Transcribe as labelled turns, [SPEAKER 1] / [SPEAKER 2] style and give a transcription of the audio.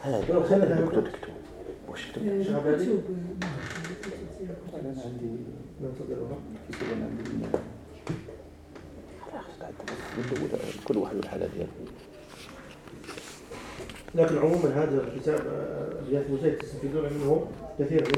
[SPEAKER 1] هذا دكتور
[SPEAKER 2] كتب
[SPEAKER 3] أنا عندي
[SPEAKER 1] كل واحد الحاله ديالو
[SPEAKER 4] لكن عموما هذا الحساب آه، رياض تستفيدون منه كثيرا.